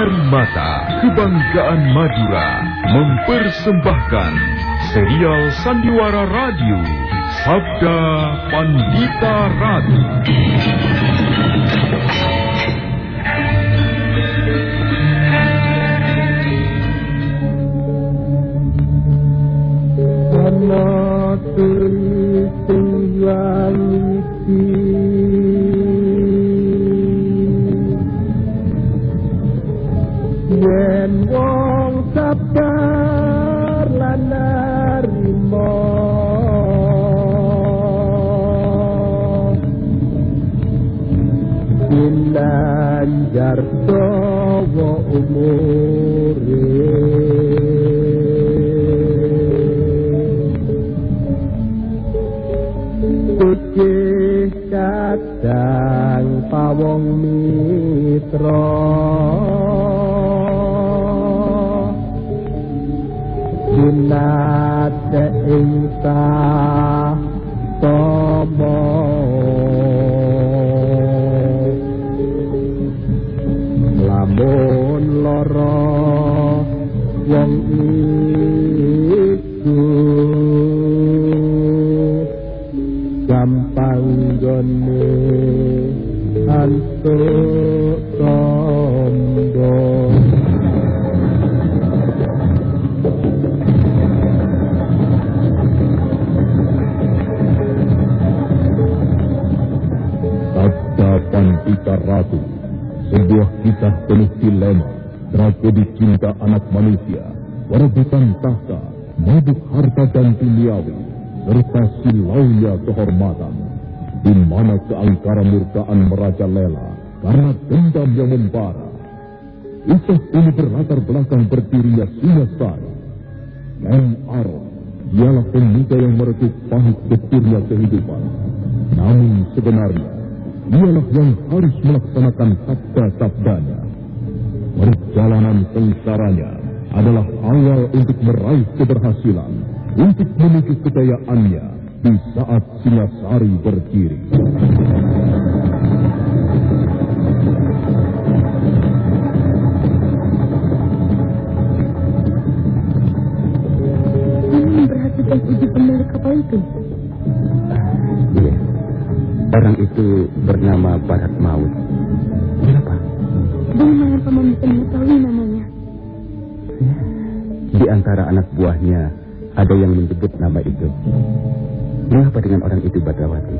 Karimata, Kebanggaan Madura, mempersembahkan serial Sandiwara Radio, Sabda Pandita Ratu. Yen wong sabar lan narimo Pinanjar dawa umure. Putih kadang pawong mitra star. Perebutan tahta, mabuk harta dan duniawi, serta silaunya kehormatan, di mana keangkara murkaan merajalela karena dendam yang membara. Kisah ini berlatar belakang berdirinya Singasari. Ken Aron, dialah pemuda yang meretuk pahit getirnya kehidupan. Namun sebenarnya, dialah yang harus melaksanakan sabda-sabdanya. Perjalanan sengsaranya adalah awal untuk meraih keberhasilan, untuk menuju kejayaannya di saat Singasari berdiri. Ibu pemilik kapal itu. Iya. Orang itu bernama Barat Maut. Kenapa? Bagaimana paman bisa? Di antara anak buahnya ada yang menyebut nama itu. Mengapa dengan orang itu Badrawati?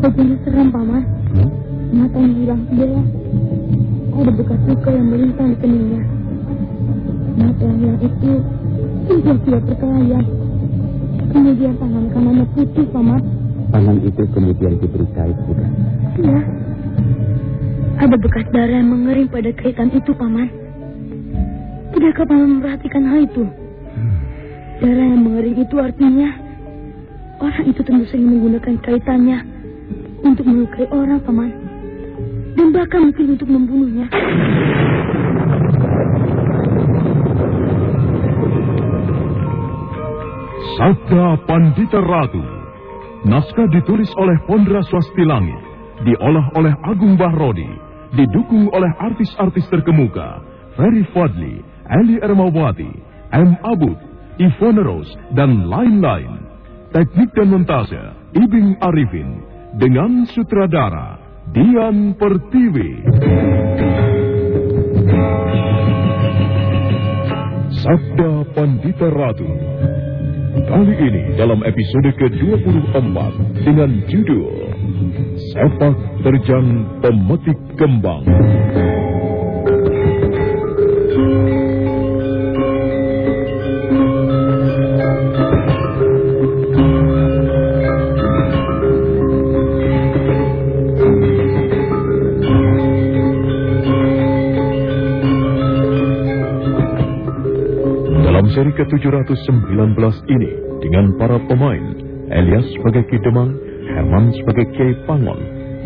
Wajahnya seram paman. Hmm? Matanya hilang sebelah. Ada bekas luka yang melintang di keningnya. Mata yang hilang itu sudah tidak berkelayang. Kemudian tangan kanannya putih paman. Tangan itu kemudian diberi kait bukan? Iya. Ada bekas darah yang mengering pada kaitan itu, Paman. Tidakkah Paman memperhatikan hal itu? Darah yang mengering itu artinya orang itu tentu saja menggunakan kaitannya untuk melukai orang, Paman. Dan bahkan mungkin untuk membunuhnya. Sabda Pandita Ratu. Naskah ditulis oleh Pondra Swasti Langit, diolah oleh Agung Bahrodi, didukung oleh artis-artis terkemuka, Ferry Fadli, Eli Ermawati, M. Abud, Ivone Rose, dan lain-lain. Teknik dan montase, Ibing Arifin, dengan sutradara, Dian Pertiwi. Sabda Pandita Ratu. Kali ini dalam episode ke-24 dengan judul Sepak Terjang Pemetik Kembang. Seri ke-719 ini, dengan para pemain, Elias sebagai Ki Demang, Herman sebagai Kiai Pangon,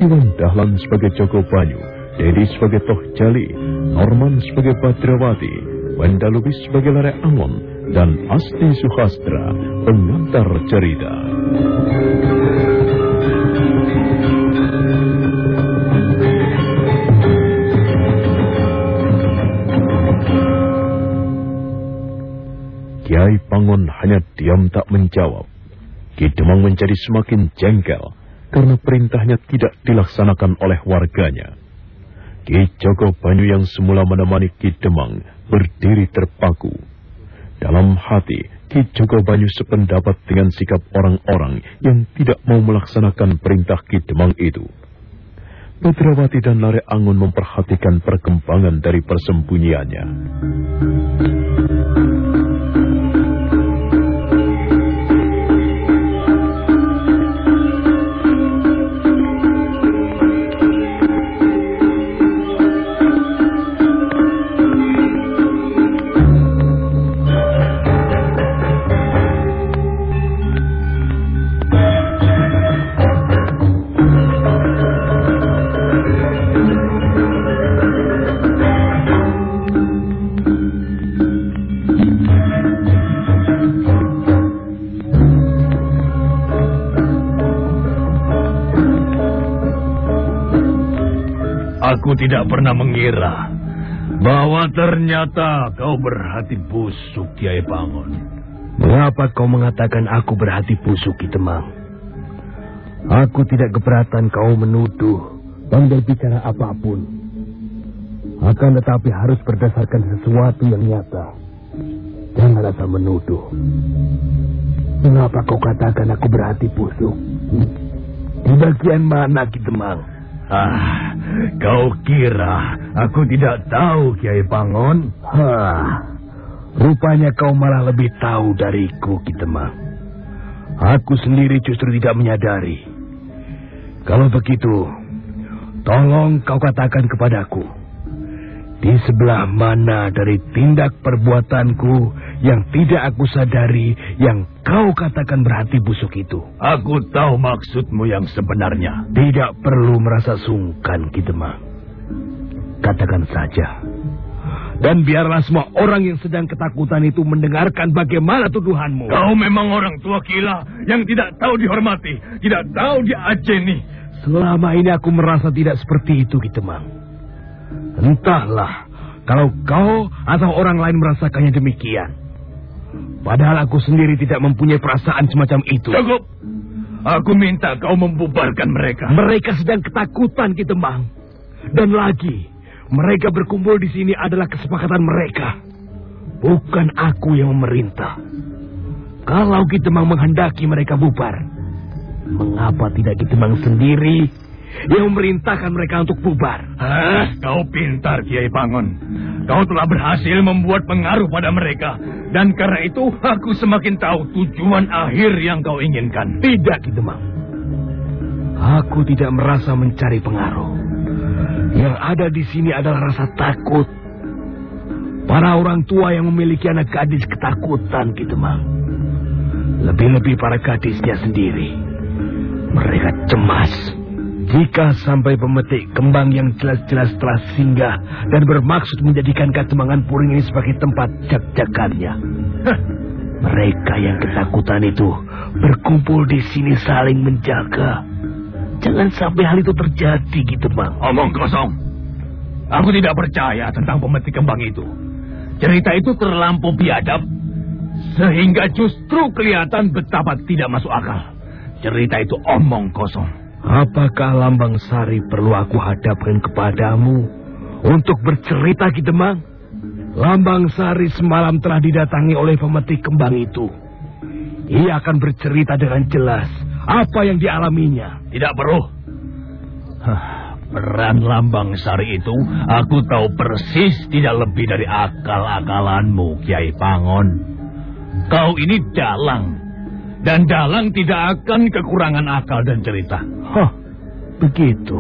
Iwan Dahlan sebagai Joko Banyu, Dedi sebagai Toh Jali, Norman sebagai Badrawati, Wenda Lubis sebagai Lare Angon, dan Asti Suhastra, pengantar cerita. Diam tak menjawab. Ki Demang menjadi semakin jengkel karena perintahnya tidak dilaksanakan oleh warganya. Ki Joko Banyu yang semula menemani Ki Demang berdiri terpaku. Dalam hati, Ki Joko Banyu sependapat dengan sikap orang-orang yang tidak mau melaksanakan perintah Ki Demang itu. Pedrawati dan Lare Angon memperhatikan perkembangan dari persembunyiannya. Tidak pernah mengira bahwa ternyata kau berhati busuk, Kiai Bangun. Mengapa kau mengatakan aku berhati busuk, Kitemang? Aku tidak keberatan kau menuduh dan berbicara apa pun. Akan tetapi harus berdasarkan sesuatu yang nyata. Jangan asal menuduh. Mengapa kau katakan aku berhati busuk? Di bagian mana, Kitemang? Ah, kau kira aku tidak tahu, Kiai Pangon? Hah, rupanya kau malah lebih tahu dariku, Kitemang. Aku sendiri justru tidak menyadari. Kalau begitu, tolong kau katakan kepadaku. Di sebelah mana dari tindak perbuatanku yang tidak aku sadari yang kau katakan berhati busuk itu? Aku tahu maksudmu yang sebenarnya. Tidak perlu merasa sungkan, Kitemang. Katakan saja. Dan biarlah semua orang yang sedang ketakutan itu mendengarkan bagaimana tuduhanmu. Kau memang orang tua gila yang tidak tahu dihormati, tidak tahu diajeni. Selama ini aku merasa tidak seperti itu, Kitemang. Entahlah, kalau kau atau orang lain merasakannya demikian. Padahal aku sendiri tidak mempunyai perasaan semacam itu. Cukup. Aku minta kau membubarkan mereka. Mereka sedang ketakutan, Kitemang. Dan lagi, mereka berkumpul di sini adalah kesepakatan mereka. Bukan aku yang memerintah. Kalau Kitemang menghendaki mereka bubar, mengapa tidak Kitemang sendiri yang memerintahkan mereka untuk bubar. Hah? Kau pintar, Kiai Bangun. Kau telah berhasil membuat pengaruh pada mereka. Dan karena itu, aku semakin tahu tujuan akhir yang kau inginkan. Tidak, Kidemang. Aku tidak merasa mencari pengaruh. Yang ada di sini adalah rasa takut. Para orang tua yang memiliki anak gadis ketakutan, Kidemang. Lebih-lebih para gadisnya sendiri. Mereka cemas jika sampai pemetik kembang yang jelas-jelas telah singgah dan bermaksud menjadikan katemangan puring ini sebagai tempat jak-jakannya. Mereka yang ketakutan itu berkumpul di sini saling menjaga. Jangan sampai hal itu terjadi gitu, Bang. Omong kosong. Aku tidak percaya tentang pemetik kembang itu. Cerita itu terlampau biadab. Sehingga justru kelihatan betapa tidak masuk akal. Cerita itu omong kosong. Apakah Lambang Sari perlu aku hadapkan kepadamu untuk bercerita Kidemang? Lambang Sari semalam telah didatangi oleh pemetik kembang itu. Ia akan bercerita dengan jelas apa yang dialaminya. Tidak perlu. Peran Lambang Sari itu aku tahu persis tidak lebih dari akal-akalanmu, Kiai Pangon. Kau ini dalang dan Dalang tidak akan kekurangan akal dan cerita. Hah, begitu.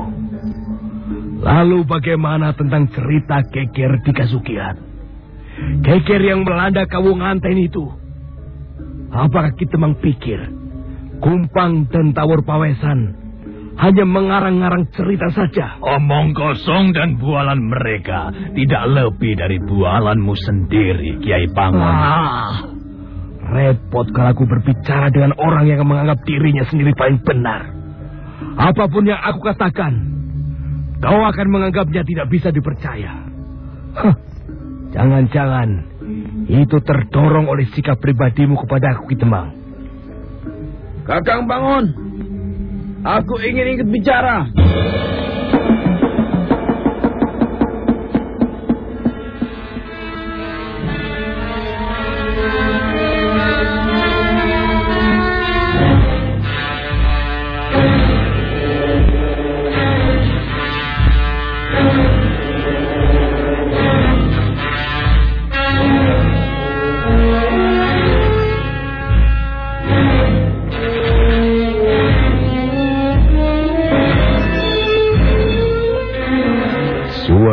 Lalu bagaimana tentang cerita Keker di Kasukian? Keker yang melanda Kawunganten itu. Apakah kita mengpikir Kumpang dan Tawur Pawesan hanya mengarang-arang cerita saja? Omong kosong dan bualan mereka tidak lebih dari bualanmu sendiri, Kiai Pangon. Ah. Repot kalau aku berbicara dengan orang yang menganggap dirinya sendiri paling benar. Apa pun yang aku katakan, kau akan menganggapnya tidak bisa dipercaya. Jangan-jangan itu terdorong oleh sikap pribadimu kepada aku, Kitemang. Kakang bangun. Aku ingin ikut bicara.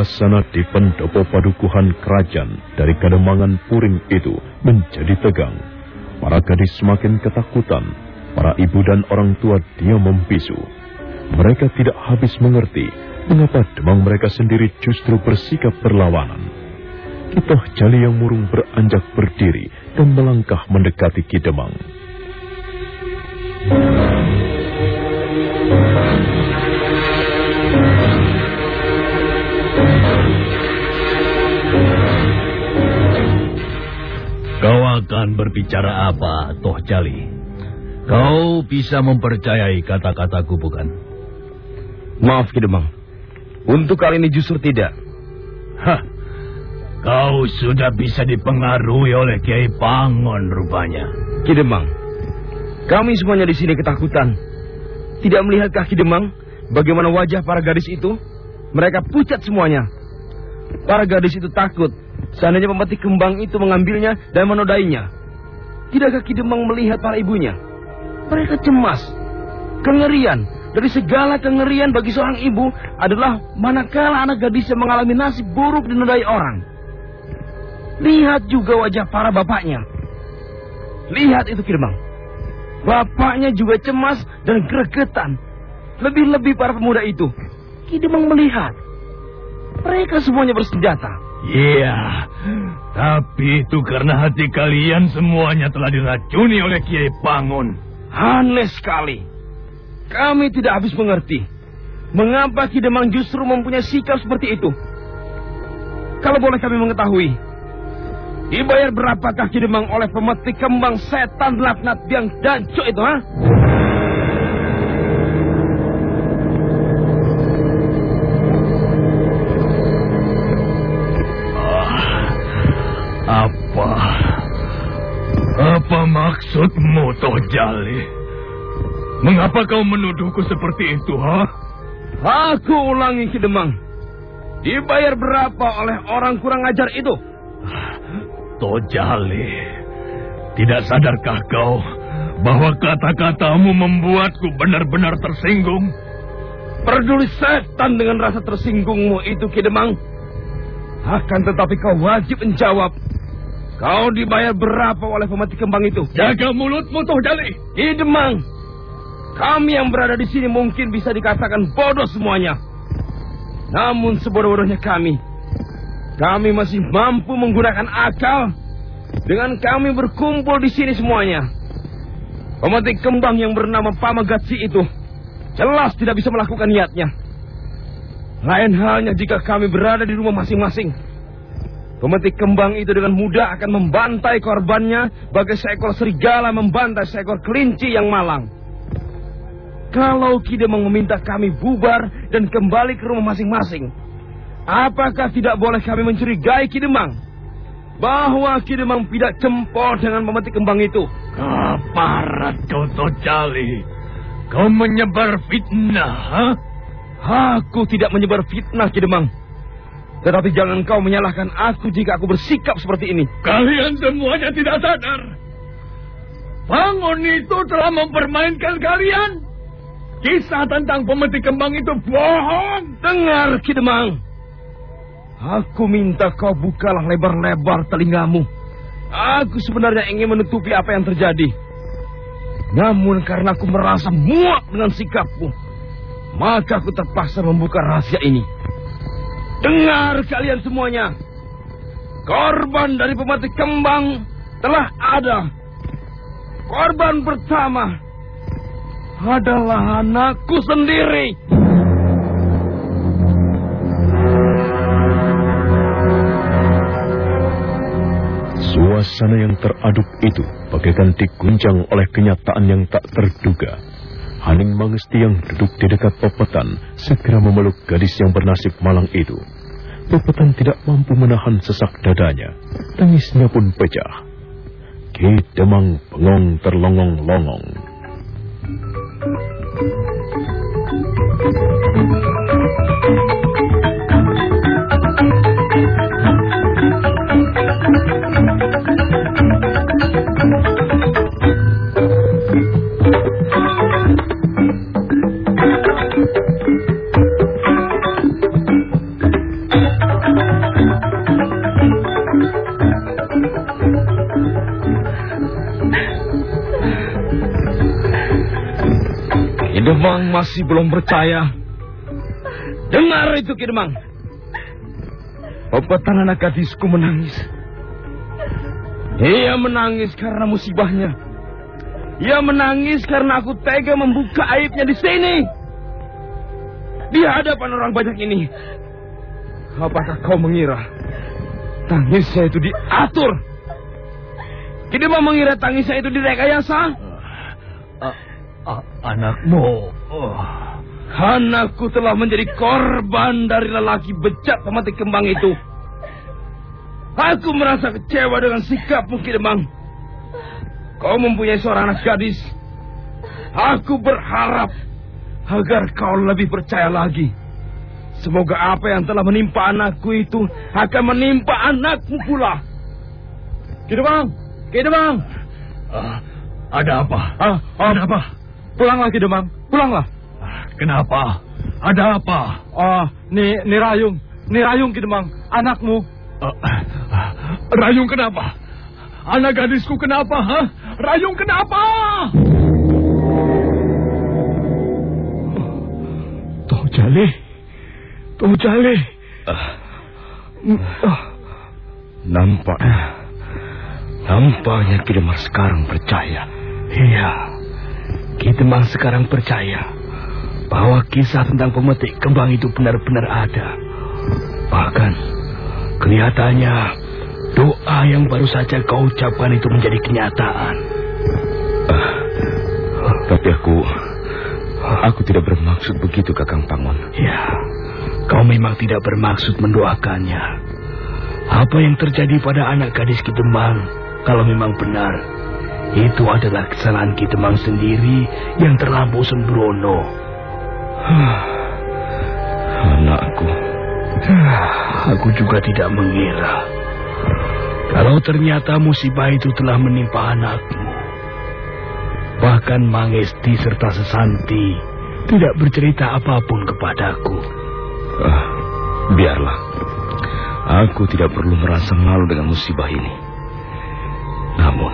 Suasana di pendopo padukuhan kerajaan dari Kademangan Puring itu menjadi tegang. Para gadis semakin ketakutan. Para ibu dan orang tua dia membisu. Mereka tidak habis mengerti mengapa demang mereka sendiri justru bersikap berlawanan. Kitoh Jali yang murung beranjak berdiri dan melangkah mendekati Kidemang. Kau akan berbicara apa, Toh Jali? Kau bisa mempercayai kata-kataku, bukan? Maaf, Kidemang. Untuk kali ini justru tidak. Hah, kau sudah bisa dipengaruhi oleh Kiai Pangon rupanya. Kidemang, kami semuanya di sini ketakutan. Tidak melihat kaki Demang, bagaimana wajah para gadis itu? Mereka pucat semuanya. Para gadis itu takut. Seandainya pemetik kembang itu mengambilnya dan menodainya. Tidakkah Ki Demang melihat para ibunya? Mereka cemas. Kengerian. Dari segala kengerian bagi seorang ibu adalah manakala anak gadisnya mengalami nasib buruk dinodai orang. Lihat juga wajah para bapaknya. Lihat itu Kirmang. Bapaknya juga cemas dan gregetan. Lebih-lebih para pemuda itu. Kidemang melihat. Mereka semuanya bersenjata. Iya, tapi itu karena hati kalian semuanya telah diracuni oleh Kiai Pangon. Aneh sekali. Kami tidak habis mengerti. Mengapa Kidemang justru mempunyai sikap seperti itu? Kalau boleh kami mengetahui, dibayar berapakah Kidemang oleh pemetik kembang setan laknat yang danco itu, ha? Maksudmu, Toh Jali? Mengapa kau menuduhku seperti itu, ha? Aku ulangi Kidemang. Dibayar berapa oleh orang kurang ajar itu? Toh Jali, tidak sadarkah kau bahwa kata-katamu membuatku benar-benar tersinggung? Peduli setan dengan rasa tersinggungmu itu, Kidemang. Akan tetapi kau wajib menjawab. Kau dibayar berapa oleh pemetik kembang itu? Jaga mulutmu, Toh Jali. Kidemang. Kami yang berada di sini mungkin bisa dikatakan bodoh semuanya. Namun sebodoh-bodohnya kami. Kami masih mampu menggunakan akal. Dengan kami berkumpul di sini semuanya. Pemetik kembang yang bernama Pamagatsi itu jelas tidak bisa melakukan niatnya. Lain halnya jika kami berada di rumah masing-masing. Pemetik kembang itu dengan mudah akan membantai korbannya bagai seekor serigala membantai seekor kelinci yang malang. Kalau Kidemang meminta kami bubar dan kembali ke rumah masing-masing, apakah tidak boleh kami mencurigai Kidemang? Bahwa Kidemang tidak cempol dengan pemetik kembang itu. Kaparat kau, Toh Jali. Kau menyebar fitnah, ha? Aku tidak menyebar fitnah, Kidemang. Tetapi jangan kau menyalahkan aku jika aku bersikap seperti ini. Kalian semuanya tidak sadar. Bangun itu telah mempermainkan kalian. Kisah tentang pemetik kembang itu bohong. Dengar, Kidemang. Aku minta kau bukalah lebar-lebar telingamu. Aku sebenarnya ingin menutupi apa yang terjadi. Namun karena aku merasa muak dengan sikapmu, maka aku terpaksa membuka rahasia ini. Dengar kalian semuanya. Korban dari pemetik kembang telah ada. Korban pertama adalah anakku sendiri. Suasana yang teraduk itu bagaikan diguncang oleh kenyataan yang tak terduga. Haning Mangesti yang duduk di dekat Pepetan segera memeluk gadis yang bernasib malang itu. Pepetan tidak mampu menahan sesak dadanya. Tangisnya pun pecah. Ki Demang terlongong-longong. Kidemang masih belum percaya. Dengar itu Kidemang. Pepetan anak gadisku menangis. Ia menangis karena musibahnya. Ia menangis karena aku tega membuka aibnya di sini. Di hadapan orang banyak ini. Apakah kau mengira tangisnya itu diatur? Kidemang mengira tangisnya itu direkayasa? Anakmu. Oh. Anakku telah menjadi korban dari lelaki bejat pemetik kembang itu. Aku merasa kecewa dengan sikapmu, Kidemang. Kau mempunyai seorang anak gadis. Aku berharap agar kau lebih percaya lagi. Semoga apa yang telah menimpa anakku itu akan menimpa anakmu pula. Kidemang, Kidemang. Ah, ada apa? Ah, Ada apa? Pulanglah, Kidemang. Pulanglah. Kenapa? Ada apa? Ah, ni, ni Rayung. Ni Rayung, Kidemang. Anakmu. Ah, ah, Rayung kenapa? Anak gadisku kenapa? Ha? Rayung kenapa? Toh Jale. Toh Jale. Nampak. Nampaknya Kidemang sekarang percaya. Iya. Kidemang sekarang percaya bahwa kisah tentang pemetik kembang itu benar-benar ada. Bahkan kelihatannya doa yang baru saja kau ucapkan itu menjadi kenyataan. tapi aku aku tidak bermaksud begitu Kakang Pangon. Ya, kau memang tidak bermaksud mendoakannya. Apa yang terjadi pada anak gadis Kidemang kalau memang benar itu adalah kesalahan Kidemang sendiri yang terlampau sembrono. Anakku. Aku juga tidak mengira. Kalau ternyata musibah itu telah menimpa anakmu. Bahkan Mangesti serta Sesanti tidak bercerita apa pun kepadaku. Ah, biarlah. Aku tidak perlu merasa malu dengan musibah ini. Namun,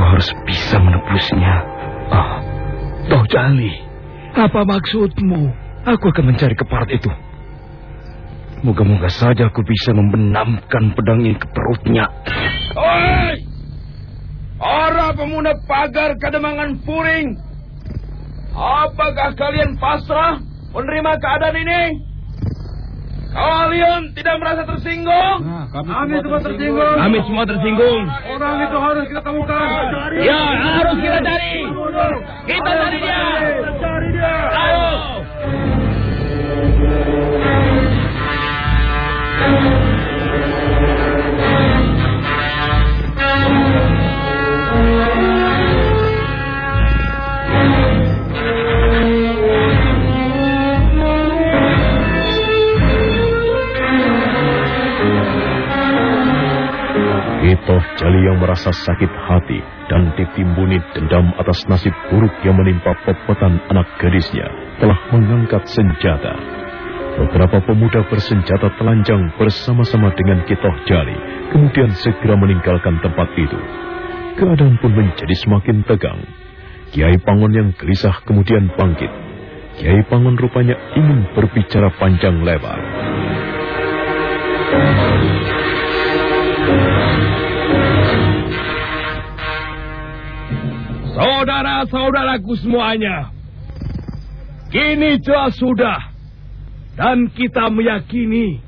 aku harus bisa menebusnya. Ah, Toh Jali, apa maksudmu? Aku akan mencari keparat itu. Moga-moga saja aku bisa membenamkan pedang ini ke perutnya. Oi! Para pemuda pagar kademangan puring. Apakah kalian pasrah menerima keadaan ini? Kalian tidak merasa tersinggung? kami, semua tersinggung. Kami semua tersinggung. Orang itu harus kita temukan. Ya, harus kita cari. Kita cari dia. Cari dia. Ayo. Itoh Jali yang merasa sakit hati dan ditimbuni dendam atas nasib buruk yang menimpa pepetan anak gadisnya telah mengangkat senjata. Beberapa pemuda bersenjata telanjang bersama-sama dengan Kitoh Jali kemudian segera meninggalkan tempat itu. Keadaan pun menjadi semakin tegang. Kiai Pangon yang gelisah kemudian bangkit. Kiai Pangon rupanya ingin berbicara panjang lebar. Saudara-saudaraku semuanya, kini jelas sudah, dan kita meyakini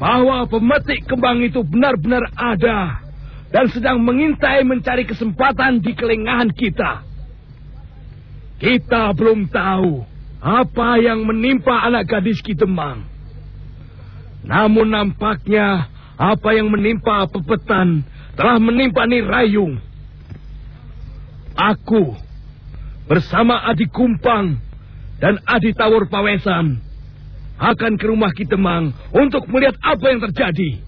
bahwa pemetik kembang itu benar-benar ada dan sedang mengintai mencari kesempatan di kelengahan kita. Kita belum tahu apa yang menimpa anak gadis Kitemang. Namun nampaknya apa yang menimpa pepetan telah menimpa Nirayung. Aku bersama Adi Kumpang dan Adi Tawur Pawesan akan ke rumah Kitemang untuk melihat apa yang terjadi.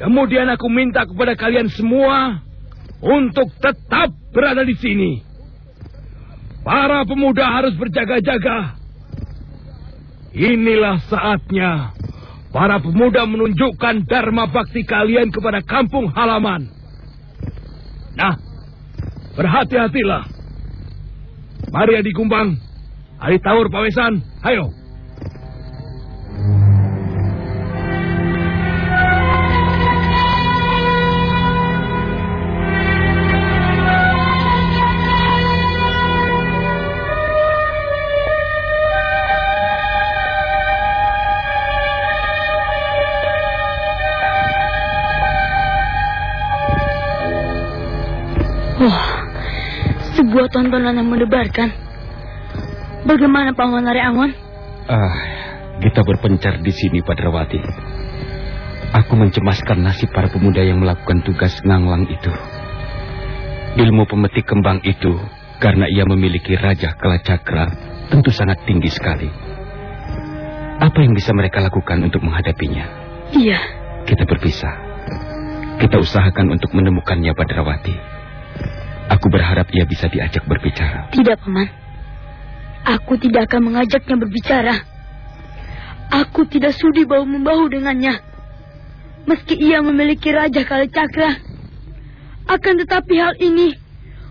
Kemudian aku minta kepada kalian semua untuk tetap berada di sini. Para pemuda harus berjaga-jaga. Inilah saatnya para pemuda menunjukkan dharma bakti kalian kepada kampung halaman. Nah, berhati-hatilah. Mari Adi Kumbang, Adi Tawur Pawesan, ayo. Sebuah tontonan yang mendebarkan. Bagaimana Paman Lari Angon? Ah, kita berpencar di sini, Padrawati. Aku mencemaskan nasib para pemuda yang melakukan tugas nganglang itu. Ilmu pemetik kembang itu, karena ia memiliki Raja Kalacakra, tentu sangat tinggi sekali. Apa yang bisa mereka lakukan untuk menghadapinya? Iya, Kita berpisah. Kita usahakan untuk menemukannya, Padrawati. Aku berharap ia bisa diajak berbicara. tidak Paman. Aku tidak akan mengajaknya berbicara. Aku tidak sudi bahu-membahu dengannya. Meski ia memiliki Raja Kalacakra. Akan tetapi hal ini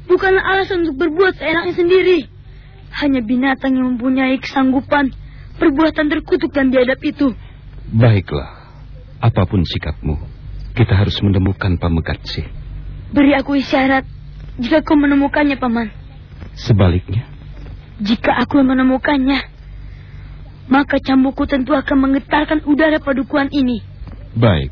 bukanlah alasan untuk berbuat seenaknya sendiri. Hanya binatang yang mempunyai kesanggupan perbuatan terkutuk dan biadab itu. Baiklah. Apa pun sikapmu, kita harus menemukan Pamegatsi. Beri aku isyarat jika kau menemukannya, Paman. Sebaliknya, Jika aku yang menemukannya, maka cambukku tentu akan menggetarkan udara padukuan ini. baik.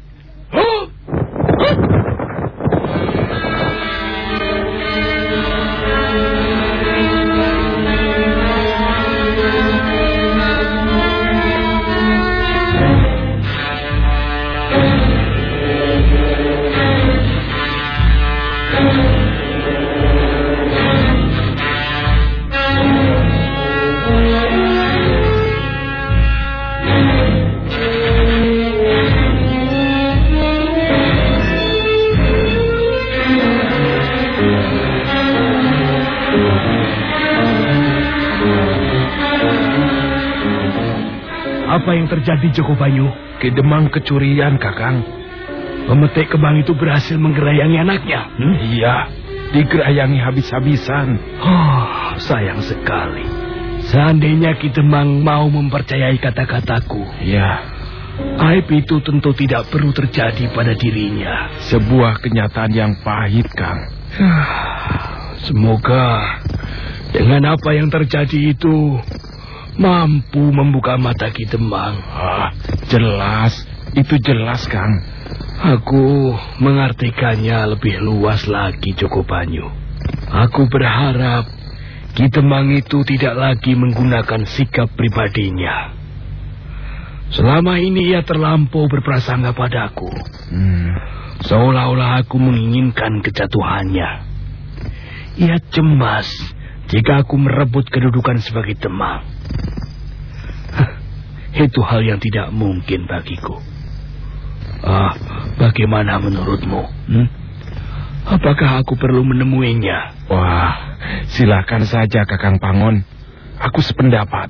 Apa yang terjadi Joko Bayu? Kedemang kecurian, Kakang. Pemetik kembang itu berhasil menggerayangi anaknya. Hmm? Iya, digerayangi habis-habisan. Oh, sayang sekali. Seandainya Kitemang mau mempercayai kata-kataku, Iya, aib itu tentu tidak perlu terjadi pada dirinya. sebuah kenyataan yang pahit, Kang. Semoga dengan apa yang terjadi itu mampu membuka mata Kitemang. Ah, jelas. Itu jelas, Kang. Aku mengartikannya lebih luas lagi, Joko Banyu. Aku berharap Kitemang itu tidak lagi menggunakan sikap pribadinya. Selama ini ia terlampau berprasangka padaku. Hmm. Seolah-olah aku menginginkan kejatuhannya. Ia cemas jika aku merebut kedudukan sebagai temang. Itu hal yang tidak mungkin bagiku. Ah, bagaimana menurutmu? Hmm? Apakah aku perlu menemuinya? Wah, silakan saja, Kakang Pangon. Aku sependapat.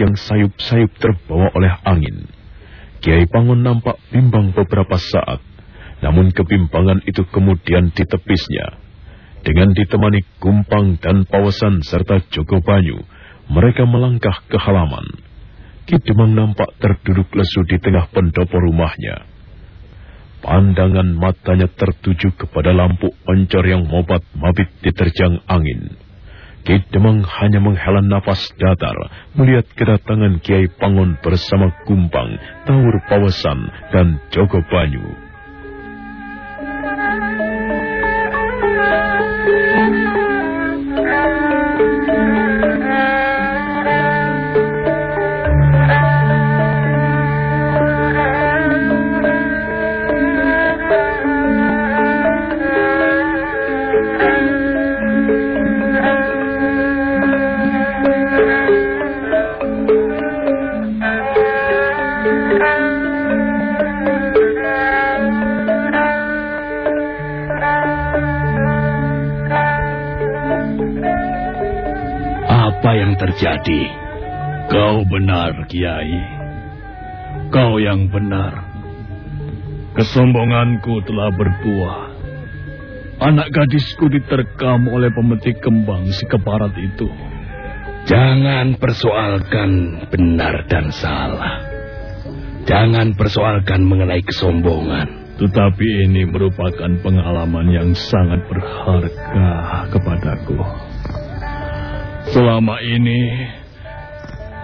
Yang sayup-sayup terbawa oleh angin. Kiai Pangon nampak bimbang beberapa saat, namun kebimbangan itu kemudian ditepisnya. Dengan ditemani Gumpang dan Pawasan serta Joko Banyu, mereka melangkah ke halaman. Ki Demang nampak terduduk lesu di tengah pendopo rumahnya. Pandangan matanya tertuju kepada lampu oncor yang mobat-mabit diterjang angin. Ki Demang hanya menghela nafas datar melihat kedatangan Kiai Pangon bersama Gumpang, Taur Pawasan, dan Joko Banyu. Terjadi? Kau benar, Kiai. Kau yang benar. Kesombonganku telah berbuah. Anak gadisku diterkam oleh pemetik kembang si keparat itu. Jangan persoalkan benar dan salah. Jangan persoalkan mengenai kesombongan. Tetapi ini merupakan pengalaman yang sangat berharga kepadaku. Selama ini,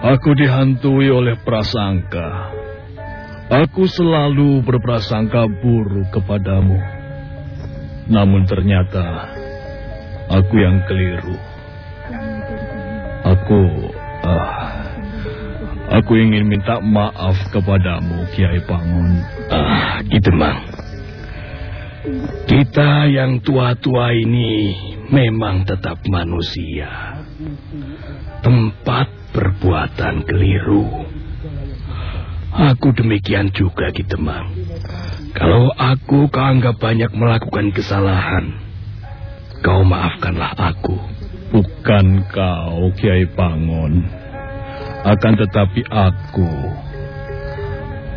aku dihantui oleh prasangka. Aku selalu berprasangka buruk kepadamu. Namun ternyata, aku yang keliru. Aku, ah, aku ingin minta maaf kepadamu, Kiai Pangun. Ah, Ki Demang. Kita yang tua-tua ini memang tetap manusia. Tempat perbuatan keliru. Aku demikian juga Ki Demang. Kalau aku kau anggap banyak melakukan kesalahan, kau maafkanlah aku. Bukan kau, Kiai Pangon. Akan tetapi aku.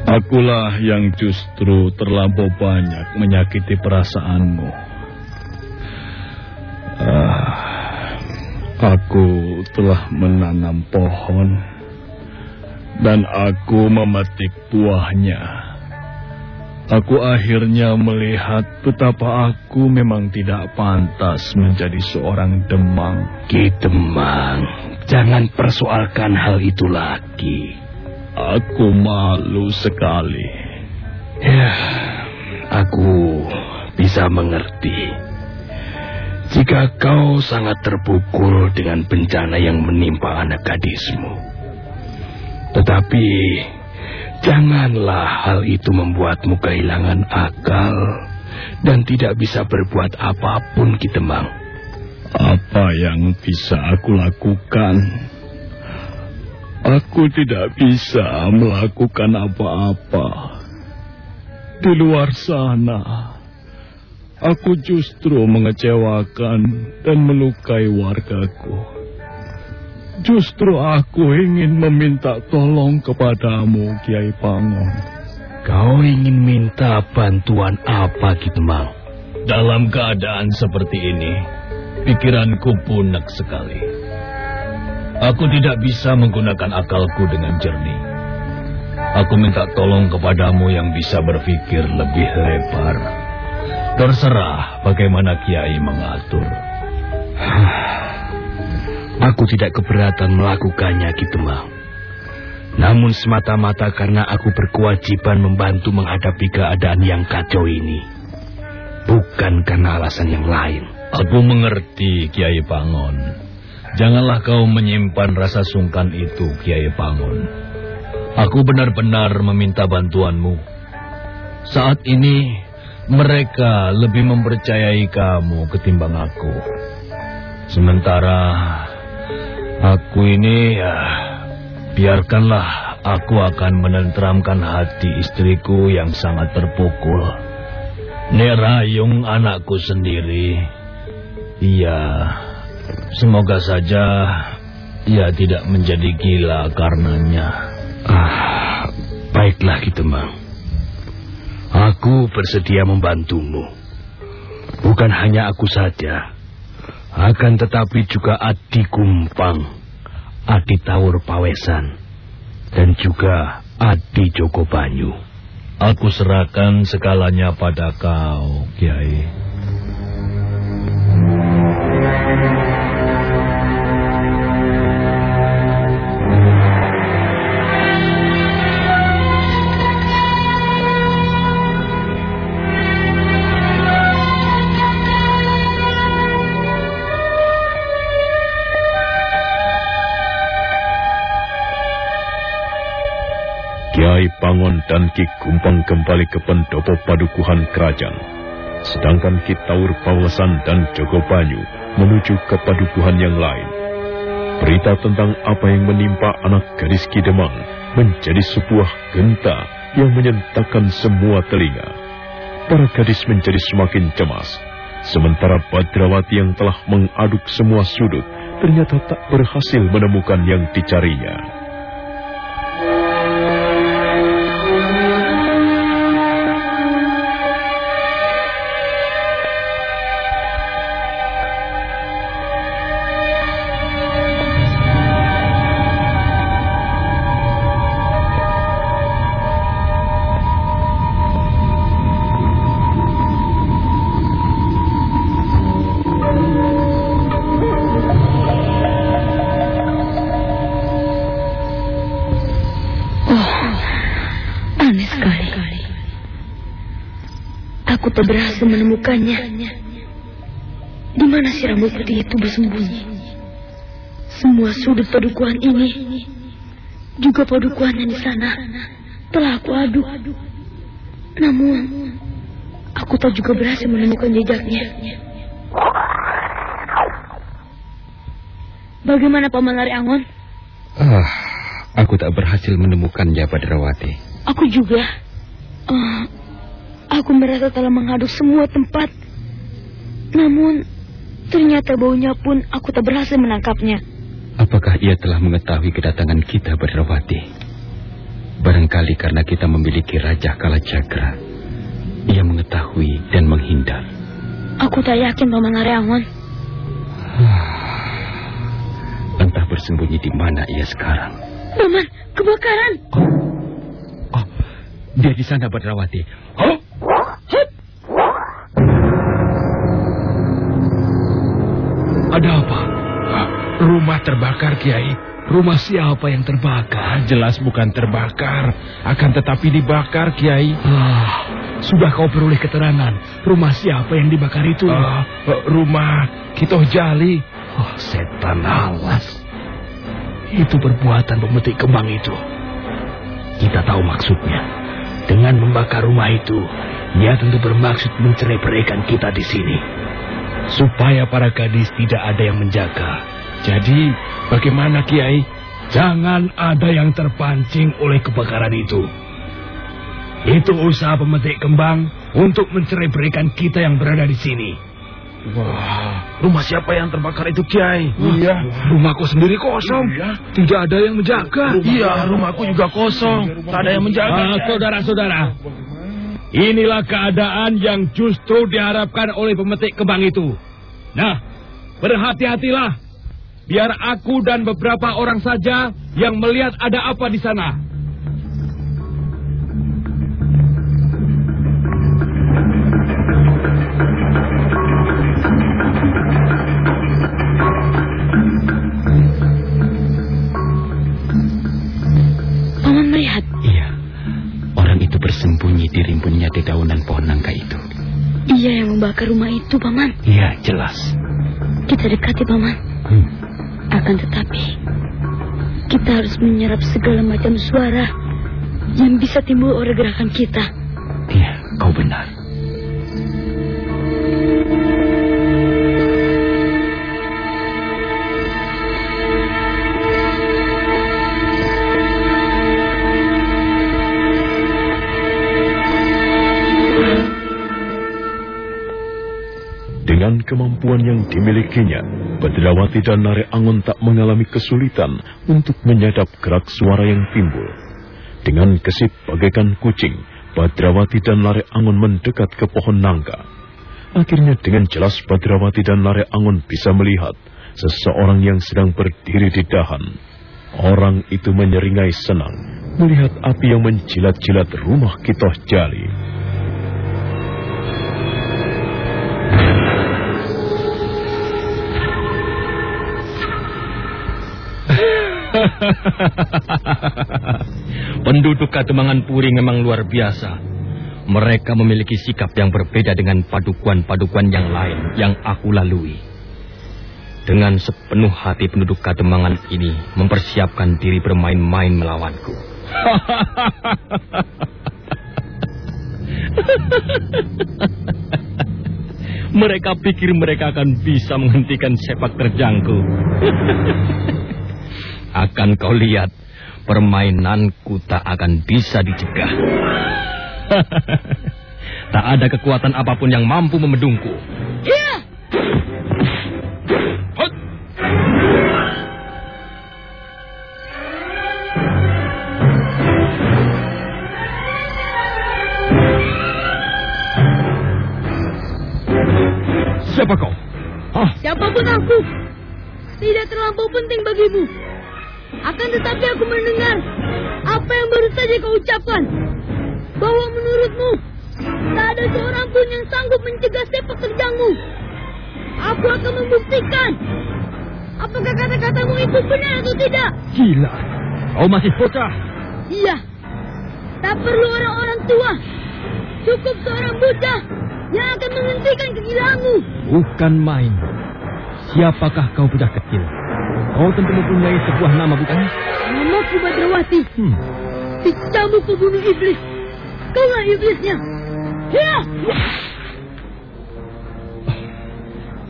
Akulah yang justru terlampau banyak menyakiti perasaanmu. Ah, aku telah menanam pohon dan aku memetik buahnya. Aku akhirnya melihat betapa aku memang tidak pantas menjadi seorang demang. Ki Demang, jangan persoalkan hal itu lagi. Aku malu sekali. Ya, aku bisa mengerti. Jika kau sangat terpukul dengan bencana yang menimpa anak gadismu. Tetapi janganlah hal itu membuatmu kehilangan akal dan tidak bisa berbuat apa pun Ki Demang. Apa yang bisa aku lakukan? Aku tidak bisa melakukan apa-apa. Di luar sana, aku justru mengecewakan dan melukai wargaku. Justru aku ingin meminta tolong kepadamu, Kiai Pangon. Kau ingin minta bantuan apa Ki Demang? Dalam keadaan seperti ini, pikiranku punak sekali. Aku tidak bisa menggunakan akalku dengan jernih. Aku minta tolong kepadamu yang bisa berpikir lebih lebar. Terserah bagaimana Kiai mengatur. Aku tidak keberatan melakukannya Ki Demang. Namun semata-mata karena aku berkewajiban membantu menghadapi keadaan yang kacau ini. bukan karena alasan yang lain. Aku mengerti, Kiai Pangon. Janganlah kau menyimpan rasa sungkan itu, Kiai Pangon. Aku benar-benar meminta bantuanmu. Saat ini, mereka lebih mempercayai kamu ketimbang aku. Sementara aku ini ya biarkanlah aku akan menenteramkan hati istriku yang sangat terpukul. Nerayung anakku sendiri. Iya, semoga saja ia tidak menjadi gila karenanya. Ah, baiklah gitu, Mang. Aku bersedia membantumu. Bukan hanya aku saja, akan tetapi juga Adi Kumpang, Adi Tawur Pawesan, dan juga Adi Joko Banyu. Aku serahkan segalanya pada kau, Kiai. Pangon dan Ki Gumpang kembali ke pendopo padukuhan kerajaan. Sedangkan Ki Taur Pawasan dan Joko Banyu menuju ke padukuhan yang lain. Berita tentang apa yang menimpa anak gadis Ki Demang menjadi sebuah genta yang menyentakkan semua telinga. Para gadis menjadi semakin cemas. Sementara Badrawati yang telah mengaduk semua sudut ternyata tak berhasil menemukan yang dicarinya. Aku tak berhasil menemukannya. Di mana si rambut putih itu bersembunyi? Semua sudut padukuhan ini, juga padukuhan yang di sana, telah aku aduk. Namun, aku tak juga berhasil menemukan jejaknya. Bagaimana Paman Lari Angon? Ah, aku tak berhasil menemukannya, Badrawati. Aku juga. Merasa telah mengaduk semua tempat. Namun, ternyata baunya pun aku tak berhasil menangkapnya. Apakah ia telah mengetahui kedatangan kita, Badrawati? Barangkali karena kita memiliki Raja Kalajagra. Ia mengetahui dan menghindar. Aku tak yakin Paman Aryangon. Entah bersembunyi di mana ia sekarang. Paman, kebakaran. Oh, dia di sana, Badrawati. Oh, Ada apa? Rumah terbakar, Kiai. Rumah siapa yang terbakar? Jelas bukan terbakar, akan tetapi dibakar, Kiai. Ah, sudah kau peroleh keterangan. Rumah siapa yang dibakar itu? Ah, rumah Kitoh Jali. Oh, setan awas. Itu perbuatan pemetik kembang itu. Kita tahu maksudnya. Dengan membakar rumah itu, ia tentu bermaksud mencerai beraikan kita di sini. Supaya para gadis tidak ada yang menjaga. Jadi, bagaimana, Kiai? Jangan ada yang terpancing oleh kebakaran itu. Itu usaha pemetik kembang untuk mencerai berikan kita yang berada di sini. Wah, rumah siapa yang terbakar itu, Kiai? Iya. Rumahku sendiri kosong. Tidak ada yang menjaga. Iya, rumahku juga kosong. Tak ada yang menjaga. Ah, saudara-saudara, inilah keadaan yang justru diharapkan oleh pemetik kembang itu. Nah, berhati-hatilah. Biar aku dan beberapa orang saja yang melihat ada apa di sana. Itu, Paman. Iya, jelas. Kita dekati, Paman. Hmm. Akan tetapi, kita harus menyerap segala macam suara yang bisa timbul oleh gerakan kita. Iya, kau benar. Kemampuan yang dimilikinya, Badrawati dan Nare Angon tak mengalami kesulitan untuk menyadap gerak suara yang timbul. Dengan gesit bagaikan kucing, Badrawati dan Lare Angon mendekat ke pohon nangka. Akhirnya dengan jelas Badrawati dan Lare Angon bisa melihat seseorang yang sedang berdiri di dahan. Orang itu menyeringai senang melihat api yang menjilat-jilat rumah Kitoh Jali. Penduduk Kademangan Puri memang luar biasa. Mereka memiliki sikap yang berbeda dengan padukuan-padukuan yang lain yang aku lalui. Dengan sepenuh hati penduduk Kademangan ini mempersiapkan diri bermain-main melawanku. mereka pikir mereka akan bisa menghentikan sepak terjangku. akan kau lihat, permainanku tak akan bisa dicegah. tak ada kekuatan apa pun yang mampu memedungku. Iya! Siapa kau? Hah? Siapa pun aku, tidak terlampau penting bagimu. Akan tetapi aku mendengar apa yang baru saja kau ucapkan. Bahwa menurutmu, tak ada seorang pun yang sanggup mencegah sepak terjangmu. Aku akan membuktikan. Apakah kata-katamu itu benar atau tidak? Gila. Kau masih bocah. Iya. Tak perlu orang-orang tua. Cukup seorang bocah yang akan menghentikan kegilaanmu. Bukan main. Siapakah kau bocah kecil? Kau tentu mempunyai sebuah nama, bukan? Namaku Badrawati. Hmm. Si cambuk pembunuh iblis. Kaulah iblisnya. Ya,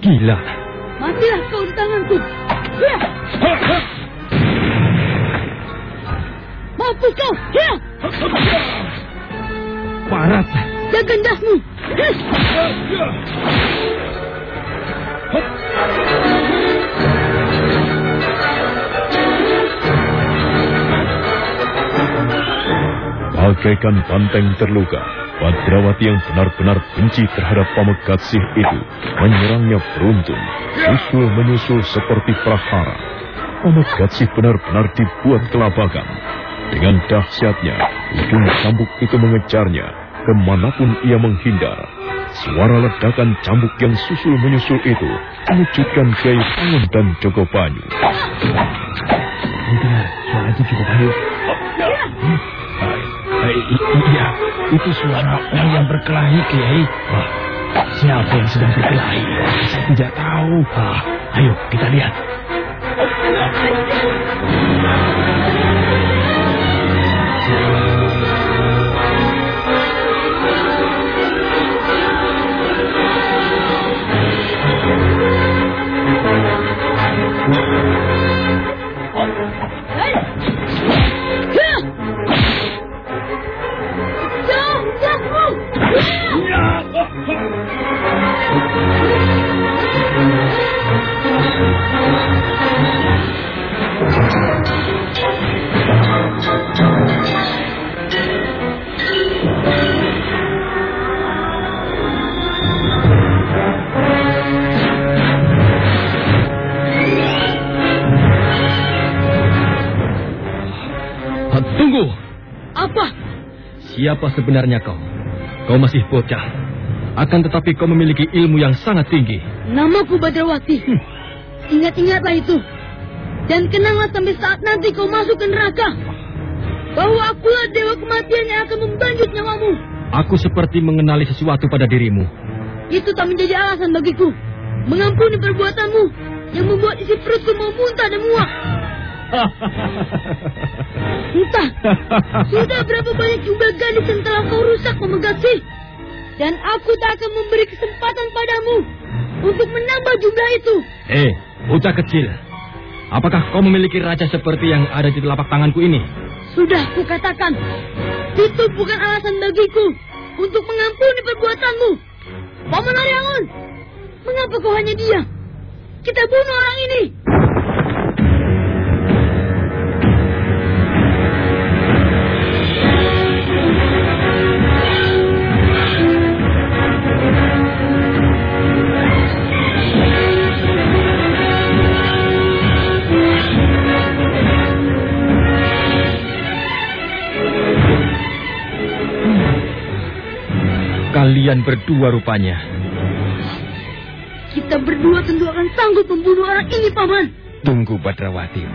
Gila. matilah kau di tanganku. Ya. Mampus kau. Ya. Parat. Jaga dasmu. Bagaikan banteng terluka, Badrawati yang benar-benar benci terhadap Pamegatsih itu menyerangnya beruntun, susul menyusul seperti prahara. Pamegatsih benar-benar dibuat kelabakan. Dengan dahsyatnya, ujung cambuk itu mengejarnya ke mana pun ia menghindar. Suara ledakan cambuk yang susul menyusul itu mengejutkan Kiai Pangon dan Joko Banyu. Dengar, suara itu cukup ayo. Iya, itu suara orang yang berkelahi, Kiai. Wah, siapa yang sedang berkelahi? Saya tidak tahu. Ah, ayo kita lihat. Siapa sebenarnya kau? Kau masih bocah. Akan tetapi kau memiliki ilmu yang sangat tinggi. Namaku Badrawati. Ingat-ingatlah itu. Dan kenanglah sampai saat nanti kau masuk ke neraka. Bahwa akulah dewa kematian yang akan membanjut nyawamu. Aku seperti mengenali sesuatu pada dirimu. itu tak menjadi alasan bagiku mengampuni perbuatanmu yang membuat isi perutku mau muntah dan muak. Entah, sudah berapa banyak jumlah gadis yang telah kau rusak memegasi. Dan aku tak akan memberi kesempatan padamu untuk menambah jumlah itu. Eh, bocah kecil. Apakah kau memiliki raja seperti yang ada di telapak tanganku ini? Sudah kukatakan, itu bukan alasan bagiku untuk mengampuni perbuatanmu. Paman Aryangon, mengapa kau hanya diam? Kita bunuh orang ini. Kalian berdua rupanya. Kita berdua tentu akan sanggup membunuh orang ini, Paman. Tunggu, Badrawati.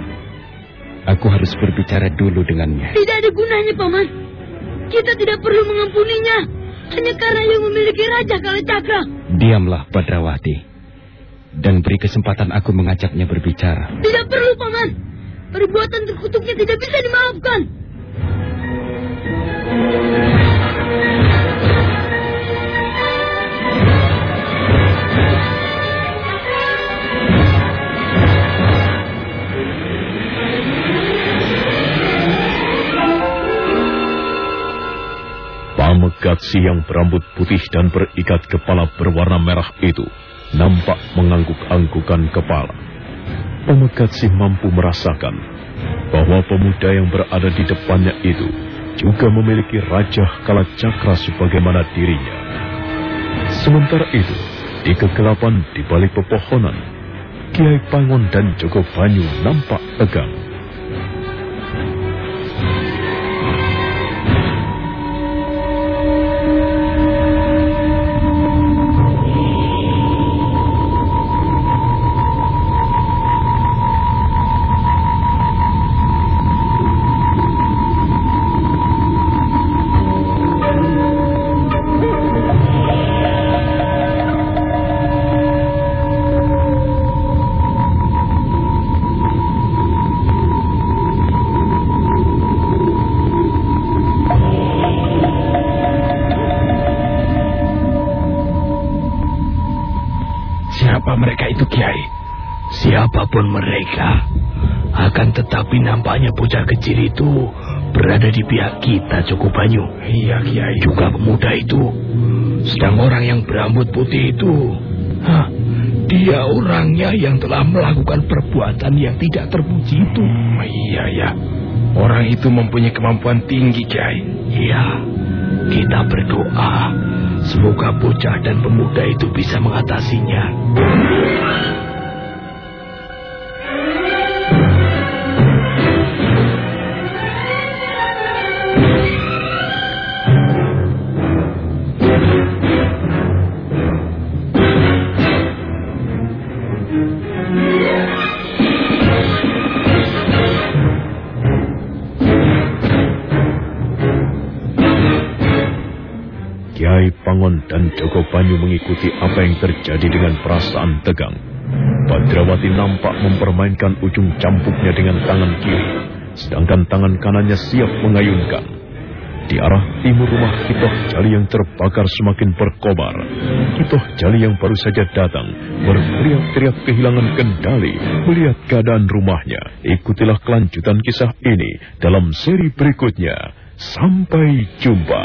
Aku harus berbicara dulu dengannya. Tidak ada gunanya, Paman. Kita tidak perlu mengampuninya. Hanya karena yang memiliki Raja Kalacakra. Diamlah, Badrawati. Dan beri kesempatan aku mengajaknya berbicara. Tidak perlu, Paman. Perbuatan terkutuknya tidak bisa dimaafkan. Pamegatsi yang berambut putih dan berikat kepala berwarna merah itu nampak mengangguk-anggukan kepala. Pamegatsi mampu merasakan bahwa pemuda yang berada di depannya itu juga memiliki Raja Kalacakra sebagaimana dirinya. Sementara itu, di kegelapan di balik pepohonan, Kiai Pangon dan Joko Banyu nampak tegang. Itu berada di pihak kita, cukup Banyu. Iya, Kiai. Juga pemuda itu. Sedang orang yang berambut putih itu. Hah, dia orangnya yang telah melakukan perbuatan yang tidak terpuji itu. iya, ya. Orang itu mempunyai kemampuan tinggi, Kiai. Iya. Kita berdoa. Semoga bocah dan pemuda itu bisa mengatasinya. Apa yang terjadi dengan perasaan tegang. Badrawati nampak mempermainkan ujung campuknya dengan tangan kiri, sedangkan tangan kanannya siap mengayunkan. Di arah timur rumah Kitoh Jali yang terbakar semakin berkobar. Kitoh Jali yang baru saja datang berteriak-teriak kehilangan kendali melihat keadaan rumahnya. Ikutilah kelanjutan kisah ini dalam seri berikutnya. Sampai jumpa.